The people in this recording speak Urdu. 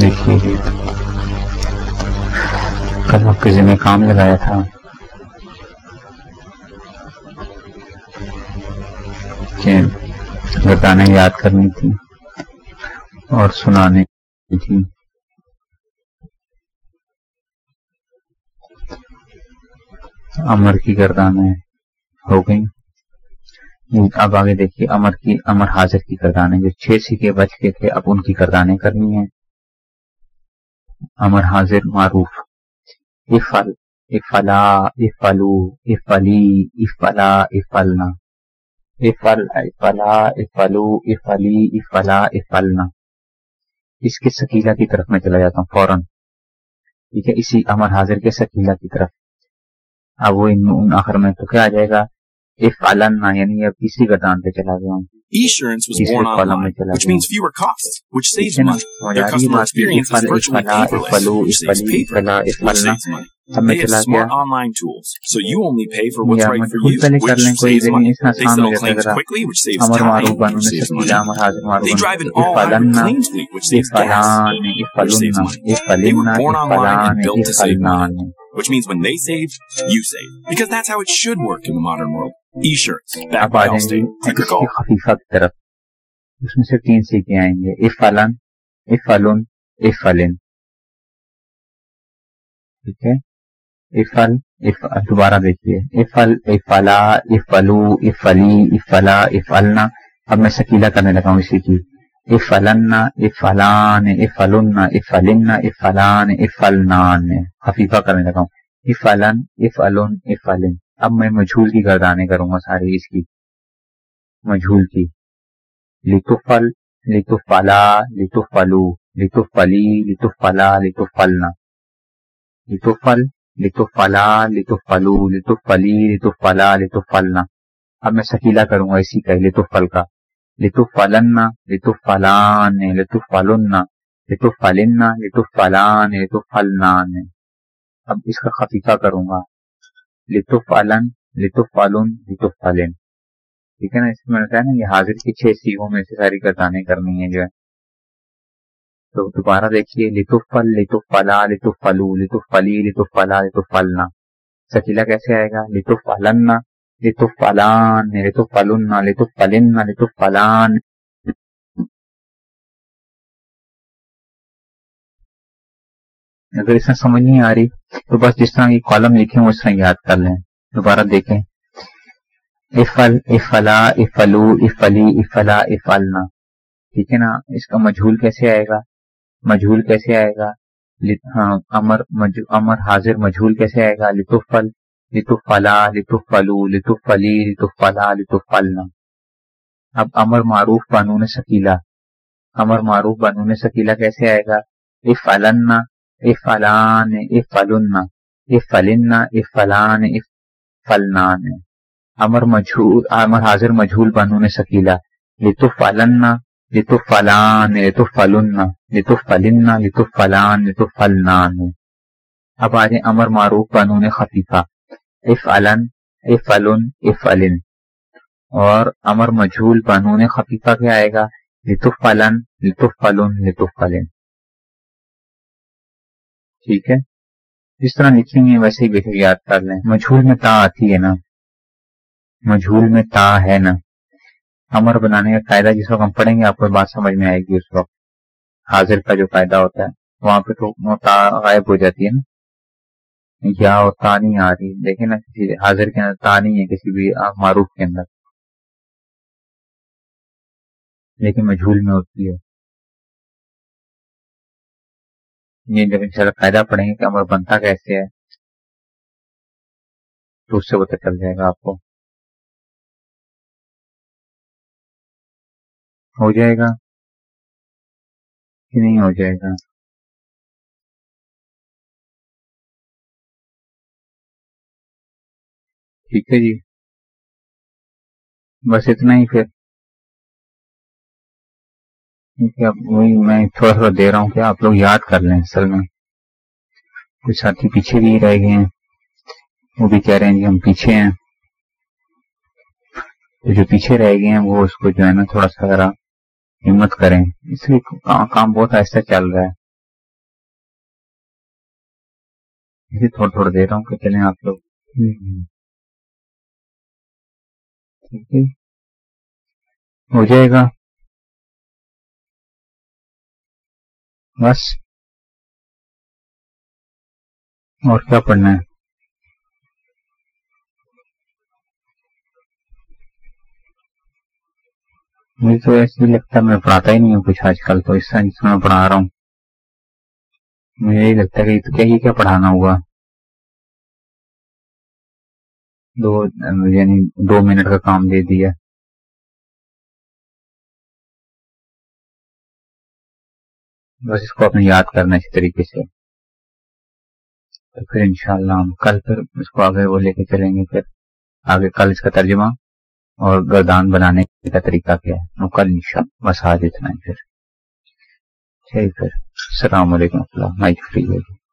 دیکھیے کل آپ کسی نے کام لگایا تھا کہ بتانے یاد کرنی تھی اور سنانے تھی امر کی گردانیں ہو گئی اب آگے دیکھیے، امر کی، امر حاضر کی گردانیں جو چھ سیکھے بچ کے تھے، اب ان کی گردانیں کرنی ہیں۔ امر حاضر معروف۔ افل، افلا، افلو، افلی، افلا، افلنا۔ افل، افلا، افلو، افلی، افلا، افلنا۔ اس کے سکیلا کی طرف میں چلا جاتا ہوں، فوراً۔ ٹھیک ہے، اسی امر حاضر کے سکیلا کی طرف۔ اب وہ آخر میں تو کیا آ جائے گا؟ اس پل نہ یعنی اب کسی کا دان پہ چلا گیا which means when they save, you save. Because that's how it should work in the modern world. E-shirts, backed by Allstate. Take your call. خفیفہ کی طرف اس میں سے تین سیکھے آئیں گے افلن افلن افلن ٹھیک ہے افل اف دوبارہ دیکھیے افل افلا افلو افلی افلا افلنا اب میں سکیلا کرنے لگا ہوں اسی کی افلن، افلان، افلن افلن، افلان، افلنان. خفیفہ کرنے لگا ہوں. افلن افلن افلن. اب میں مجھول کی گردانے کروں گا ساری اس کی. مجھول کی. لطفل لطفلا لطفلو لطفلی لطفلا لطفلنا لطفل لطفلا لطفلو لطفلی لطفلا لطفلنا اب میں سکیلا کروں گا اسی کا لطفل کا. لطفلن لطفلان لطفلن لطفلن لطفلان لطفلنان اب اس کا خفیفہ کروں گا. لطفلن لطفلن لطفلن ٹھیک ہے نا؟ اس میں نے نا یہ حاضر کی چھ سیگوں میں سے ساری گردانیں کرنی ہیں جو ہے تو دوبارہ دیکھیے لطفل لطفلا لطفلو لطفلی لطفلا لطفلنا سکیلا کیسے آئے گا؟ لطفلن لطفلان لطفلن لطفلن لطفلان اگر اس میں سمجھ نہیں آ رہی، تو بس جس طرح یہ کالم لکھے اس طرح یاد کر لیں۔ دوبارہ دیکھیں۔ افل افلا افلو افلی افلا افلنا ٹھیک ہے نا؟ اس کا مجھول کیسے آئے گا؟ مجھول کیسے آئے گا؟ ہاں، امر امر حاضر مجھول کیسے آئے گا؟ لطفل لطفلا لطفلو لطفلی لطفلا لطفلنا اب امر معروف بانون سکیلا۔ امر معروف بانون سکیلا کیسے آئے گا؟ افلنا افلان افلن افلن افلان افلنان امر مجھول، امر حاضر مجھول بنون سکیلا۔ لطفلن لطفلان لطفلن لطفلن لطفلان لطفلنان اب آ جائیں امر معروف بنون خفیفہ۔ افعلن افلن افلن اور امر مجھول بنون خفیفہ کیا آئے گا لطفلن لطفلن لطفلن ٹھیک ہے؟ جس طرح لکھیں گے ویسے ہی بہتر یاد کر لیں۔ مجھول میں تا آتی ہے نا۔ مجھول میں تا ہے نا۔ امر بنانے کا قاعدہ جس وقت ہم پڑھیں گے، آپ کو بات سمجھ میں آئے گی اس وقت۔ حاضر کا جو قاعدہ ہوتا ہے، وہاں پہ تو تا غائب ہو جاتی ہے نا۔ یا اور تا نہیں آ رہی دیکھیں نا کسی حاضر کے اندر تا نہیں ہے، کسی بھی معروف کے اندر۔ لیکن مجھول میں ہوتی ہے یہ جب ان شاء اللہ قاعدہ پڑھیں گے کہ امر بنتا کیسے ہے، تو اس سے پتہ چل جائے گا آپ کو۔ ہو جائے گا کہ نہیں ہو جائے گا؟ ٹھیک ہے جی۔ بس اتنا ہی پھر۔ وہی میں تھوڑا تھوڑا دے رہا ہوں کہ آپ لوگ یاد کر لیں اصل میں۔ کچھ ساتھی پیچھے بھی رہ گئے ہیں۔ وہ بھی کہہ رہے ہیں کہ ہم پیچھے ہیں۔ تو جو پیچھے رہ گئے ہیں وہ اس کو جو ہے نا تھوڑا سا ذرا ہمت کریں۔ اس لیے کام بہت آہستہ چل رہا ہے۔ اسے تھوڑا تھوڑا دے رہا ہوں کہ چلیں آپ لوگ۔ ہو جائے گا بس اور کیا پڑھنا ہے مجھے تو ایسے ہی لگتا ہے میں پڑھاتا ہی نہیں ہوں کچھ آج کل تو اس طرح جس میں پڑھا رہا ہوں مجھے یہی لگتا ہے کہ کیا یہ کیا پڑھانا ہوگا دو یعنی دو منٹ کا کام دے دیا بس اس کو اپنے یاد کرنا اسی طریقے سے۔ پھر انشاءاللہ ہم کل پھر اس کو آگے وہ لے کے چلیں گے، پھر آگے کل اس کا ترجمہ اور گردان بنانے کا طریقہ کیا ہے۔ وہ کل انشاءاللہ بس آج اتنا ہے پھر۔ ٹھیک پھر السلام علیکم اللہ مائک فری ہوگی